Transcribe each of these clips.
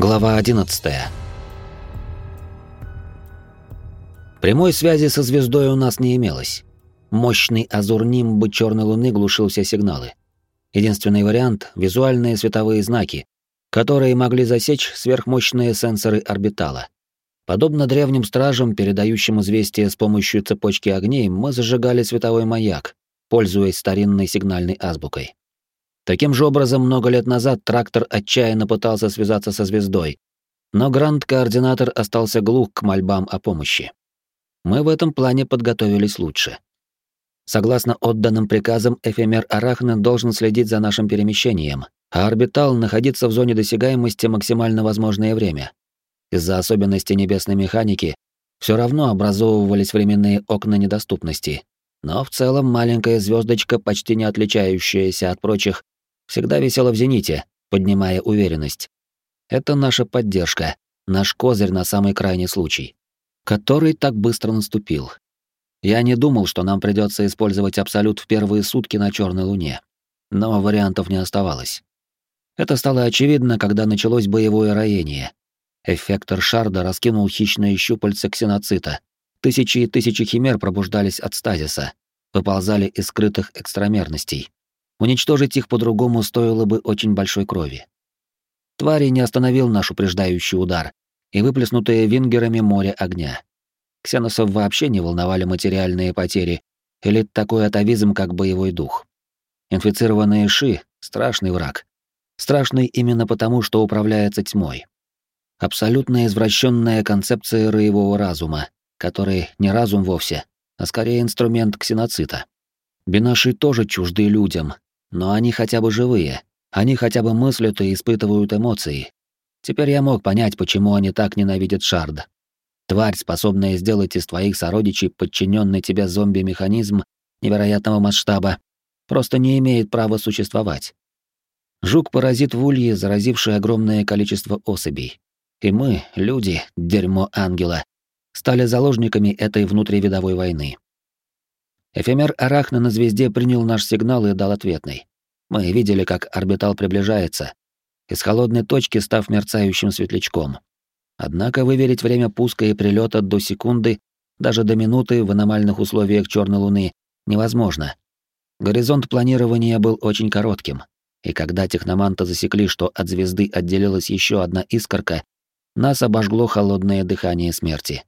Глава 11. Прямой связи со звездой у нас не имелось. Мощный азур нимбы черной луны глушил все сигналы. Единственный вариант — визуальные световые знаки, которые могли засечь сверхмощные сенсоры орбитала. Подобно древним стражам, передающим известия с помощью цепочки огней, мы зажигали световой маяк, пользуясь старинной сигнальной азбукой. Таким же образом, много лет назад трактор отчаянно пытался связаться со звездой, но гранд-координатор остался глух к мольбам о помощи. Мы в этом плане подготовились лучше. Согласно отданным приказам, эфемер Арахны должен следить за нашим перемещением, а орбитал находиться в зоне досягаемости максимально возможное время. Из-за особенностей небесной механики все равно образовывались временные окна недоступности, но в целом маленькая звездочка, почти не отличающаяся от прочих, всегда висела в зените, поднимая уверенность. Это наша поддержка, наш козырь на самый крайний случай, который так быстро наступил. Я не думал, что нам придется использовать абсолют в первые сутки на Черной Луне, но вариантов не оставалось. Это стало очевидно, когда началось боевое роение. Эффектор Шарда раскинул хищные щупальца ксеноцита. Тысячи и тысячи химер пробуждались от стазиса, выползали из скрытых экстрамерностей. Уничтожить их по-другому стоило бы очень большой крови. Твари не остановил наш упреждающий удар и выплеснутые вингерами море огня. Ксеносов вообще не волновали материальные потери или такой атовизм, как боевой дух. Инфицированные ши — страшный враг. Страшный именно потому, что управляется тьмой. Абсолютно извращенная концепция роевого разума, который не разум вовсе, а скорее инструмент ксеноцита. Бинаши тоже чужды людям, но они хотя бы живые, они хотя бы мыслят и испытывают эмоции. Теперь я мог понять, почему они так ненавидят Шард. Тварь, способная сделать из твоих сородичей подчиненный тебе зомби-механизм невероятного масштаба, просто не имеет права существовать. Жук-паразит в улье, заразивший огромное количество особей. И мы, люди, дерьмо ангела, стали заложниками этой внутривидовой войны. Эфемер Арахна на звезде принял наш сигнал и дал ответный. Мы видели, как орбитал приближается, из холодной точки став мерцающим светлячком. Однако выверить время пуска и прилета до секунды, даже до минуты в аномальных условиях черной луны невозможно. Горизонт планирования был очень коротким, и когда техноманты засекли, что от звезды отделилась еще одна искорка, нас обожгло холодное дыхание смерти.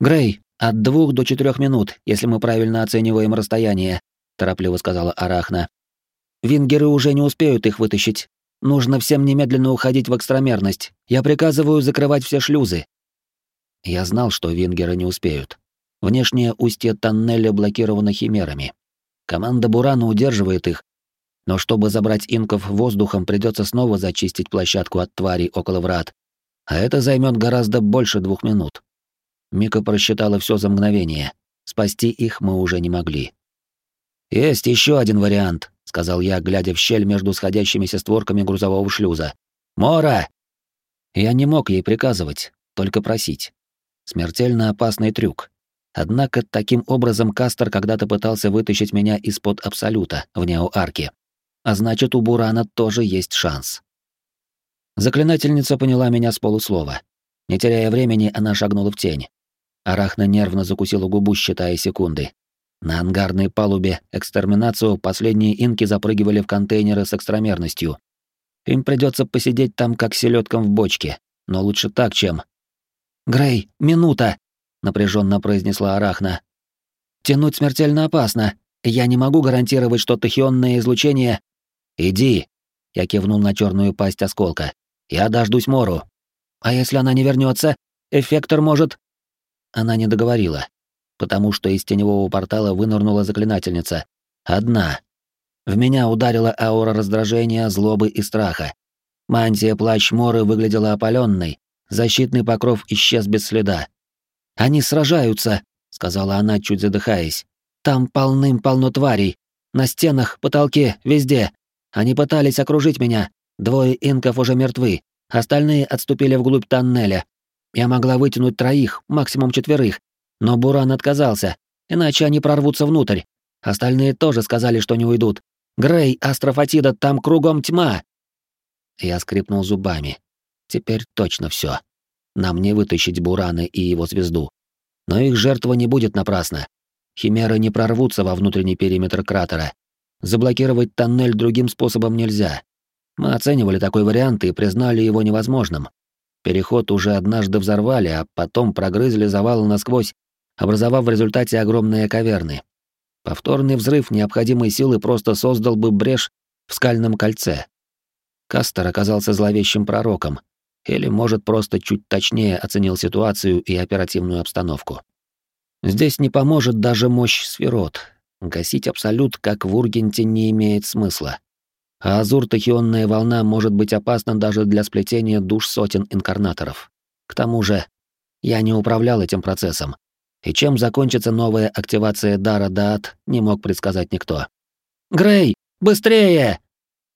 «Грей, от двух до четырех минут, если мы правильно оцениваем расстояние, торопливо сказала Арахна. Вингеры уже не успеют их вытащить. Нужно всем немедленно уходить в экстрамерность. Я приказываю закрывать все шлюзы. Я знал, что вингеры не успеют. Внешнее устье тоннеля блокировано химерами. Команда Бурана удерживает их, но чтобы забрать инков воздухом, придется снова зачистить площадку от тварей около врат. А это займет гораздо больше двух минут. Мика просчитала все за мгновение. Спасти их мы уже не могли. «Есть еще один вариант», — сказал я, глядя в щель между сходящимися створками грузового шлюза. «Мора!» Я не мог ей приказывать, только просить. Смертельно опасный трюк. Однако таким образом Кастер когда-то пытался вытащить меня из-под Абсолюта в неоарке. А значит, у Бурана тоже есть шанс. Заклинательница поняла меня с полуслова. Не теряя времени, она шагнула в тень. Арахна нервно закусила губу, считая секунды. На ангарной палубе экстерминацию последние инки запрыгивали в контейнеры с экстрамерностью. Им придется посидеть там как селедкам в бочке, но лучше так, чем... «Грей, минута!» — напряженно произнесла Арахна. «Тянуть смертельно опасно. Я не могу гарантировать, что тахионное излучение...» «Иди!» — я кивнул на черную пасть осколка. «Я дождусь Мору». «А если она не вернется, эффектор может...» Она не договорила, потому что из теневого портала вынырнула заклинательница. Одна. В меня ударила аура раздражения, злобы и страха. Мантия плащ Моры выглядела опаленной, защитный покров исчез без следа. «Они сражаются», — сказала она, чуть задыхаясь. «Там полным-полно тварей. На стенах, потолке, везде. Они пытались окружить меня. Двое инков уже мертвы. Остальные отступили вглубь тоннеля. Я могла вытянуть троих, максимум четверых, но Буран отказался, иначе они прорвутся внутрь. Остальные тоже сказали, что не уйдут. Грей, Астрофатида, там кругом тьма. Я скрипнул зубами. Теперь точно все. Нам не вытащить Бураны и его звезду. Но их жертва не будет напрасна. Химеры не прорвутся во внутренний периметр кратера. Заблокировать тоннель другим способом нельзя. Мы оценивали такой вариант и признали его невозможным. Переход уже однажды взорвали, а потом прогрызли завалы насквозь, образовав в результате огромные каверны. Повторный взрыв необходимой силы просто создал бы брешь в скальном кольце. Кастер оказался зловещим пророком, или, может, просто чуть точнее оценил ситуацию и оперативную обстановку. Здесь не поможет даже мощь сферот. Гасить абсолют, как в Ургенте, не имеет смысла. А азур-тахионная волна может быть опасна даже для сплетения душ сотен инкарнаторов. К тому же, я не управлял этим процессом, и чем закончится новая активация дара Даат, не мог предсказать никто. «Грей, быстрее!»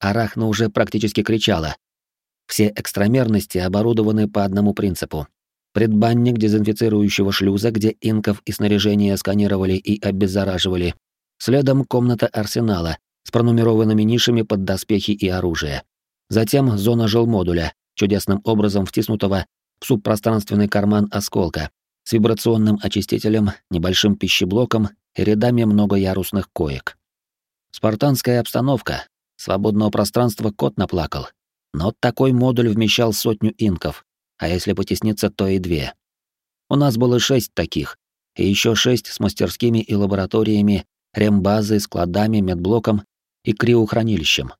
Арахна уже практически кричала. Все экстрамерности оборудованы по одному принципу. Предбанник дезинфицирующего шлюза, где инков и снаряжение сканировали и обеззараживали. Следом комната арсенала с пронумерованными нишами под доспехи и оружие. Затем зона жилмодуля, чудесным образом втиснутого в субпространственный карман осколка, с вибрационным очистителем, небольшим пищеблоком и рядами многоярусных коек. Спартанская обстановка. Свободного пространства кот наплакал. Но такой модуль вмещал сотню инков, а если потесниться, то и две. У нас было шесть таких, и еще шесть с мастерскими и лабораториями, рембазой, складами, медблоком и криохранилищем.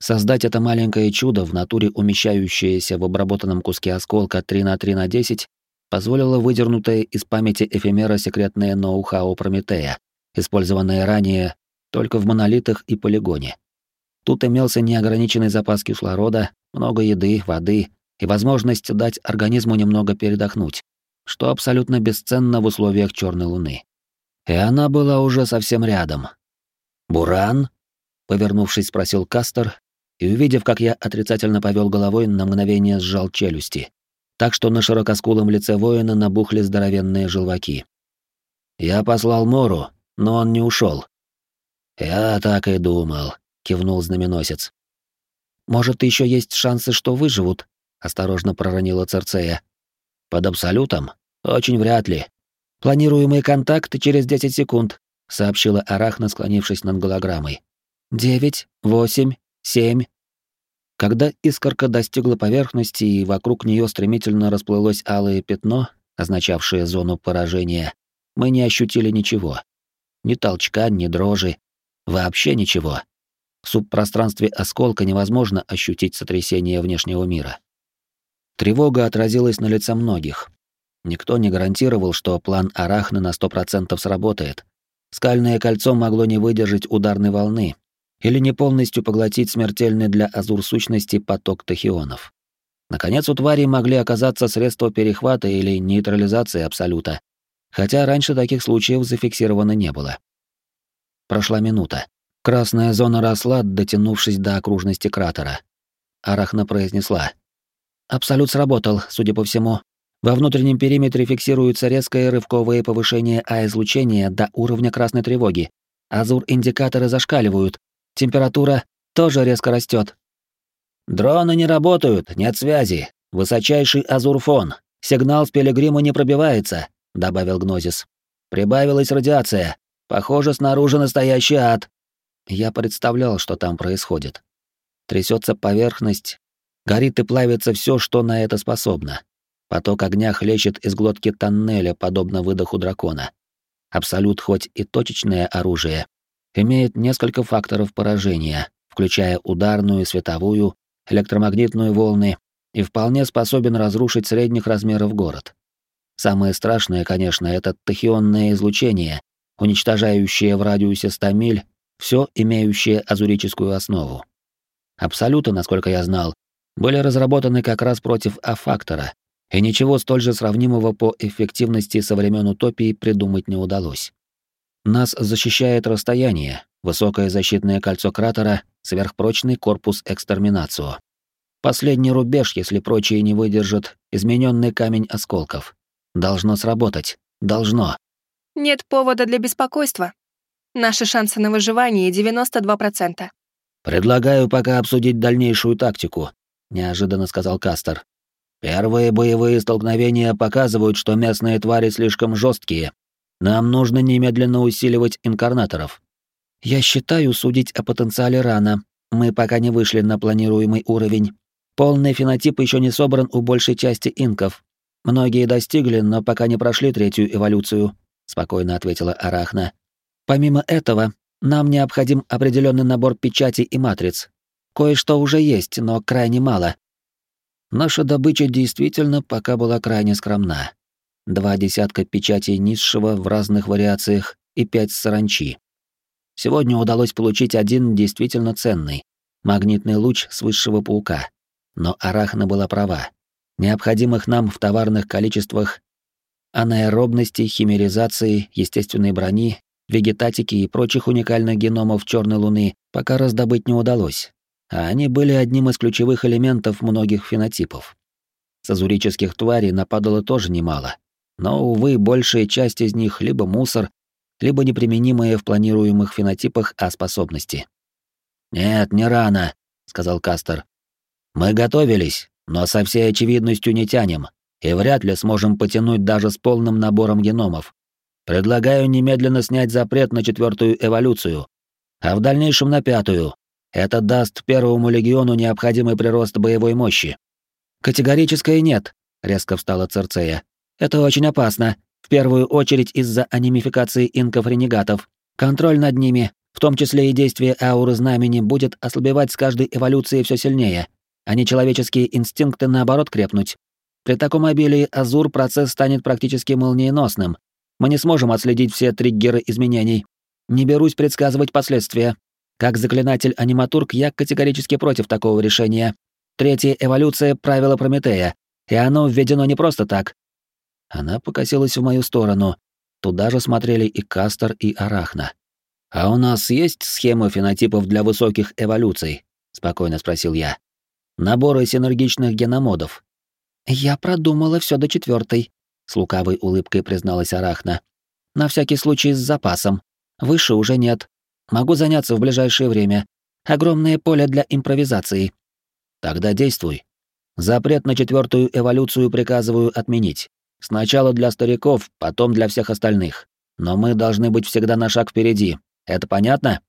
Создать это маленькое чудо, в натуре умещающееся в обработанном куске осколка 3 на 3 на 10, позволило выдернутое из памяти эфемера секретное ноу-хау Прометея, использованное ранее только в монолитах и полигоне. Тут имелся неограниченный запас кислорода, много еды, воды и возможность дать организму немного передохнуть, что абсолютно бесценно в условиях черной луны. И она была уже совсем рядом. «Буран?» — повернувшись, спросил Кастер, и, увидев, как я отрицательно повел головой, на мгновение сжал челюсти так что на широкоскулом лице воина набухли здоровенные желваки. «Я послал Мору, но он не ушел. «Я так и думал», — кивнул знаменосец. «Может, еще есть шансы, что выживут?» — осторожно проронила Церцея. «Под абсолютом? Очень вряд ли. Планируемый контакт через 10 секунд», — сообщила Арахна, склонившись над голограммой. «Девять, восемь, семь, когда искорка достигла поверхности и вокруг нее стремительно расплылось алое пятно, означавшее зону поражения, мы не ощутили ничего. Ни толчка, ни дрожи. Вообще ничего. В субпространстве осколка невозможно ощутить сотрясение внешнего мира. Тревога отразилась на лице многих. Никто не гарантировал, что план Арахны на 100% сработает. Скальное кольцо могло не выдержать ударной волны, или не полностью поглотить смертельный для азур-сущности поток тахионов. Наконец, у тварей могли оказаться средства перехвата или нейтрализации Абсолюта, хотя раньше таких случаев зафиксировано не было. Прошла минута. Красная зона росла, дотянувшись до окружности кратера. Арахна произнесла. «Абсолют сработал, судя по всему. Во внутреннем периметре фиксируется резкое рывковое повышение А-излучения до уровня красной тревоги. Азур-индикаторы зашкаливают, Температура тоже резко растет. Дроны не работают, нет связи. Высочайший азурфон. Сигнал с пилигрима не пробивается, добавил Гнозис. Прибавилась радиация. Похоже, снаружи настоящий ад. Я представлял, что там происходит. Трясется поверхность, горит и плавится все, что на это способно. Поток огня хлещет из глотки тоннеля, подобно выдоху дракона. Абсолют хоть и точечное оружие, имеет несколько факторов поражения, включая ударную, световую, электромагнитную волны, и вполне способен разрушить средних размеров город. Самое страшное, конечно, это тахионное излучение, уничтожающее в радиусе 100 миль все имеющее азурическую основу. Абсолюты, насколько я знал, были разработаны как раз против А-фактора, и ничего столь же сравнимого по эффективности со времен утопии придумать не удалось. Нас защищает расстояние, высокое защитное кольцо кратера, сверхпрочный корпус экстерминацио. Последний рубеж, если прочие не выдержат, измененный камень осколков. Должно сработать. Должно. Нет повода для беспокойства. Наши шансы на выживание 92%. Предлагаю пока обсудить дальнейшую тактику, неожиданно сказал Кастер. Первые боевые столкновения показывают, что местные твари слишком жесткие. Нам нужно немедленно усиливать инкарнаторов. Я считаю, судить о потенциале рано. Мы пока не вышли на планируемый уровень. Полный фенотип еще не собран у большей части инков. Многие достигли, но пока не прошли третью эволюцию, спокойно ответила Арахна. Помимо этого, нам необходим определенный набор печати и матриц. Кое-что уже есть, но крайне мало. Наша добыча действительно пока была крайне скромна. Два десятка печатей низшего в разных вариациях и пять саранчи. Сегодня удалось получить один действительно ценный — магнитный луч с высшего паука. Но Арахна была права. Необходимых нам в товарных количествах анаэробности, химеризации, естественной брони, вегетатики и прочих уникальных геномов Черной Луны пока раздобыть не удалось, а они были одним из ключевых элементов многих фенотипов. С азурических тварей нападало тоже немало, но, увы, большая часть из них либо мусор, либо неприменимые в планируемых фенотипах А-способности. «Нет, не рано», — сказал Кастер. «Мы готовились, но со всей очевидностью не тянем, и вряд ли сможем потянуть даже с полным набором геномов. Предлагаю немедленно снять запрет на четвертую эволюцию, а в дальнейшем на пятую. Это даст первому легиону необходимый прирост боевой мощи». «Категорическое нет», — резко встала Церцея. «Это очень опасно. В первую очередь из-за анимификации инков-ренегатов. Контроль над ними, в том числе и действие ауры знамени, будет ослабевать с каждой эволюцией все сильнее, а нечеловеческие инстинкты наоборот крепнуть. При таком обилии азур процесс станет практически молниеносным. Мы не сможем отследить все триггеры изменений. Не берусь предсказывать последствия. Как заклинатель-аниматург я категорически против такого решения. Третья эволюция — правила Прометея, и оно введено не просто так. Она покосилась в мою сторону. Туда же смотрели и Кастер, и Арахна. «А у нас есть схемы фенотипов для высоких эволюций?» — спокойно спросил я. «Наборы синергичных геномодов». «Я продумала все до четвертой, с лукавой улыбкой призналась Арахна. «На всякий случай с запасом. Выше уже нет. Могу заняться в ближайшее время. Огромное поле для импровизации». «Тогда действуй. Запрет на четвертую эволюцию приказываю отменить. Сначала для стариков, потом для всех остальных. Но мы должны быть всегда на шаг впереди. Это понятно?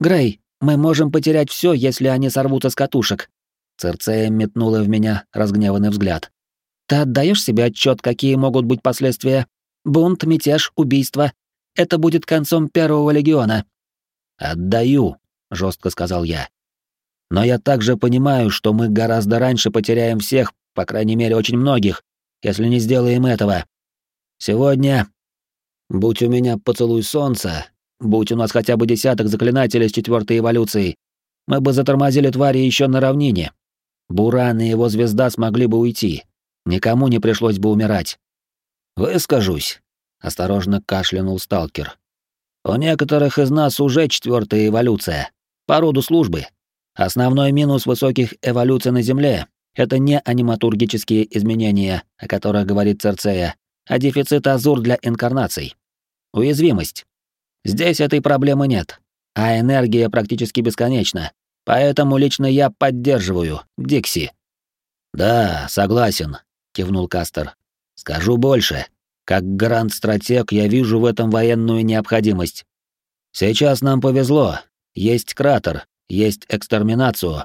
Грей, мы можем потерять все, если они сорвутся с катушек. Церцея метнула в меня разгневанный взгляд. Ты отдаешь себе отчет, какие могут быть последствия? Бунт, мятеж, убийство. Это будет концом первого легиона. Отдаю, жестко сказал я. Но я также понимаю, что мы гораздо раньше потеряем всех, по крайней мере, очень многих, если не сделаем этого. Сегодня, будь у меня поцелуй солнца, будь у нас хотя бы десяток заклинателей с четвертой эволюции, мы бы затормозили твари еще на равнине. Буран и его звезда смогли бы уйти. Никому не пришлось бы умирать. Выскажусь, осторожно кашлянул сталкер. У некоторых из нас уже четвертая эволюция, по роду службы. Основной минус высоких эволюций на Земле это не аниматургические изменения, о которых говорит Церцея, а дефицит азур для инкарнаций. Уязвимость. Здесь этой проблемы нет, а энергия практически бесконечна. Поэтому лично я поддерживаю Дикси. Да, согласен, кивнул Кастер. Скажу больше. Как гранд-стратег я вижу в этом военную необходимость. Сейчас нам повезло. Есть кратер, есть экстерминацию.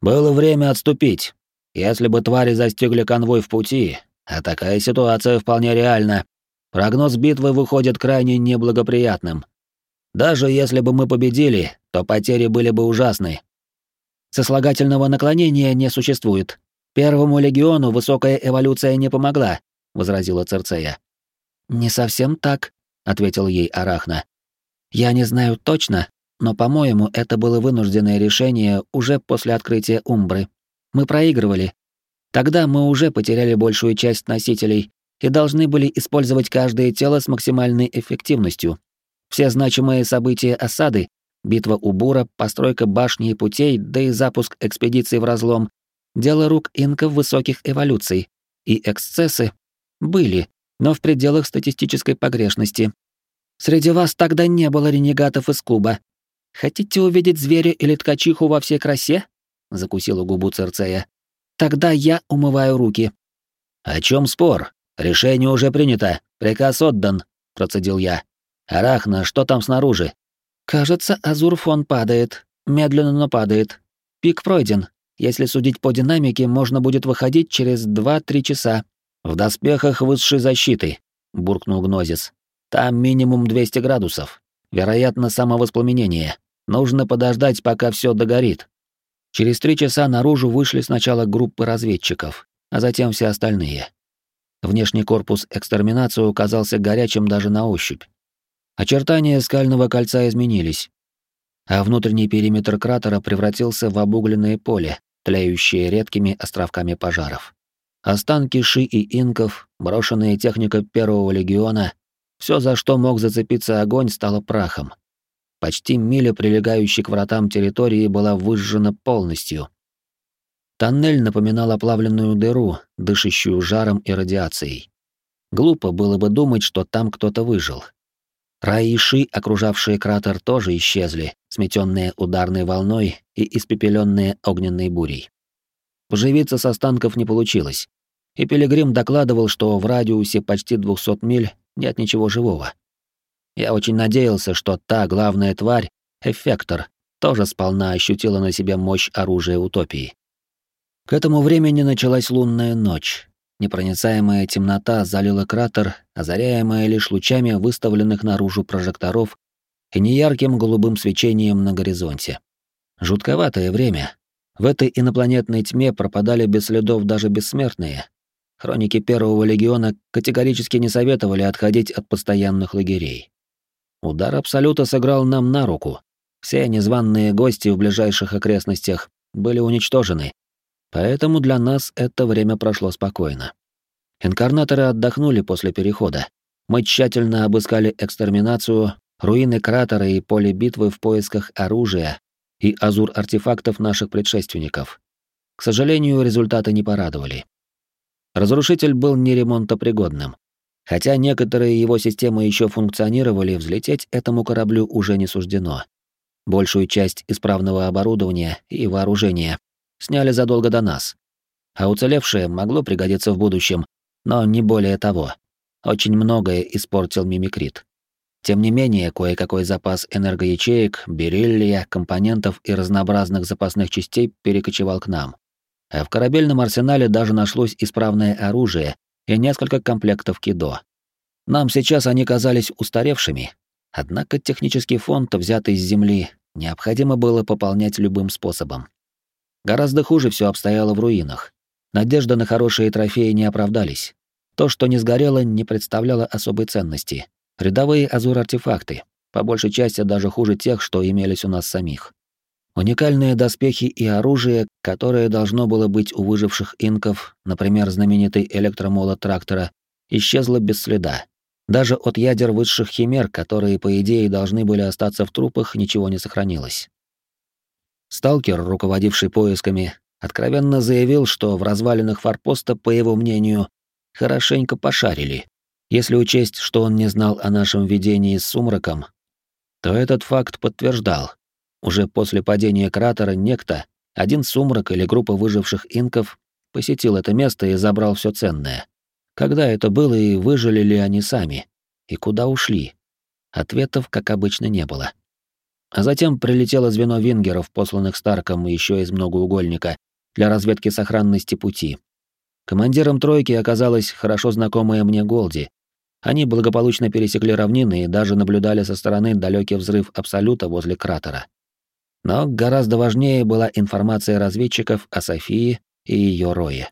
Было время отступить, если бы твари застигли конвой в пути, а такая ситуация вполне реальна, прогноз битвы выходит крайне неблагоприятным. Даже если бы мы победили, то потери были бы ужасны. Сослагательного наклонения не существует. Первому легиону высокая эволюция не помогла, возразила Церцея. Не совсем так, ответил ей Арахна. Я не знаю точно, но, по-моему, это было вынужденное решение уже после открытия Умбры. Мы проигрывали. Тогда мы уже потеряли большую часть носителей и должны были использовать каждое тело с максимальной эффективностью. Все значимые события осады — битва у Бура, постройка башни и путей, да и запуск экспедиции в разлом — дело рук инков высоких эволюций. И эксцессы были, но в пределах статистической погрешности. Среди вас тогда не было ренегатов из Куба. Хотите увидеть зверя или ткачиху во всей красе? Закусила губу Церцея. Тогда я умываю руки. О чем спор? Решение уже принято, приказ отдан, процедил я. Арахна, что там снаружи? Кажется, Азурфон падает. Медленно, но падает. Пик пройден. Если судить по динамике, можно будет выходить через 2-3 часа. В доспехах высшей защиты, буркнул Гнозис. Там минимум 200 градусов. Вероятно, самовоспламенение. Нужно подождать, пока все догорит. Через три часа наружу вышли сначала группы разведчиков, а затем все остальные. Внешний корпус экстерминации оказался горячим даже на ощупь. Очертания скального кольца изменились, а внутренний периметр кратера превратился в обугленное поле, тлеющее редкими островками пожаров. Останки ши и инков, брошенная техника первого легиона, все, за что мог зацепиться огонь, стало прахом. Почти миля прилегающей к вратам территории была выжжена полностью. Тоннель напоминал оплавленную дыру, дышащую жаром и радиацией. Глупо было бы думать, что там кто-то выжил. Раиши, окружавшие кратер, тоже исчезли, сметенные ударной волной и испепеленные огненной бурей. Поживиться с останков не получилось, и Пилигрим докладывал, что в радиусе почти 200 миль нет ничего живого. Я очень надеялся, что та главная тварь, эффектор, тоже сполна ощутила на себе мощь оружия утопии. К этому времени началась лунная ночь. Непроницаемая темнота залила кратер, озаряемая лишь лучами выставленных наружу прожекторов и неярким голубым свечением на горизонте. Жутковатое время. В этой инопланетной тьме пропадали без следов даже бессмертные. Хроники Первого Легиона категорически не советовали отходить от постоянных лагерей. Удар Абсолюта сыграл нам на руку. Все незваные гости в ближайших окрестностях были уничтожены, поэтому для нас это время прошло спокойно. Инкарнаторы отдохнули после перехода. Мы тщательно обыскали экстерминацию, руины кратера и поле битвы в поисках оружия и азур-артефактов наших предшественников. К сожалению, результаты не порадовали. Разрушитель был неремонтопригодным. Хотя некоторые его системы еще функционировали, взлететь этому кораблю уже не суждено. Большую часть исправного оборудования и вооружения сняли задолго до нас. А уцелевшее могло пригодиться в будущем, но не более того. Очень многое испортил мимикрит. Тем не менее, кое-какой запас энергоячеек, бериллия, компонентов и разнообразных запасных частей перекочевал к нам. А в корабельном арсенале даже нашлось исправное оружие и несколько комплектов кидо. Нам сейчас они казались устаревшими, однако технический фонд, взятый с земли, необходимо было пополнять любым способом. Гораздо хуже все обстояло в руинах. Надежда на хорошие трофеи не оправдались. То, что не сгорело, не представляло особой ценности. Рядовые азур-артефакты, по большей части даже хуже тех, что имелись у нас самих. Уникальные доспехи и оружие, которое должно было быть у выживших инков, например, знаменитый электромолот трактора, исчезло без следа. Даже от ядер высших химер, которые, по идее, должны были остаться в трупах, ничего не сохранилось. Сталкер, руководивший поисками, откровенно заявил, что в развалинах форпоста, по его мнению, хорошенько пошарили. Если учесть, что он не знал о нашем видении с сумраком, то этот факт подтверждал, уже после падения кратера некто, один сумрак или группа выживших инков, посетил это место и забрал все ценное. Когда это было и выжили ли они сами? И куда ушли? Ответов, как обычно, не было. А затем прилетело звено вингеров, посланных Старком еще из многоугольника, для разведки сохранности пути. Командиром тройки оказалась хорошо знакомая мне Голди. Они благополучно пересекли равнины и даже наблюдали со стороны далекий взрыв Абсолюта возле кратера. Но гораздо важнее была информация разведчиков о Софии и ее рое.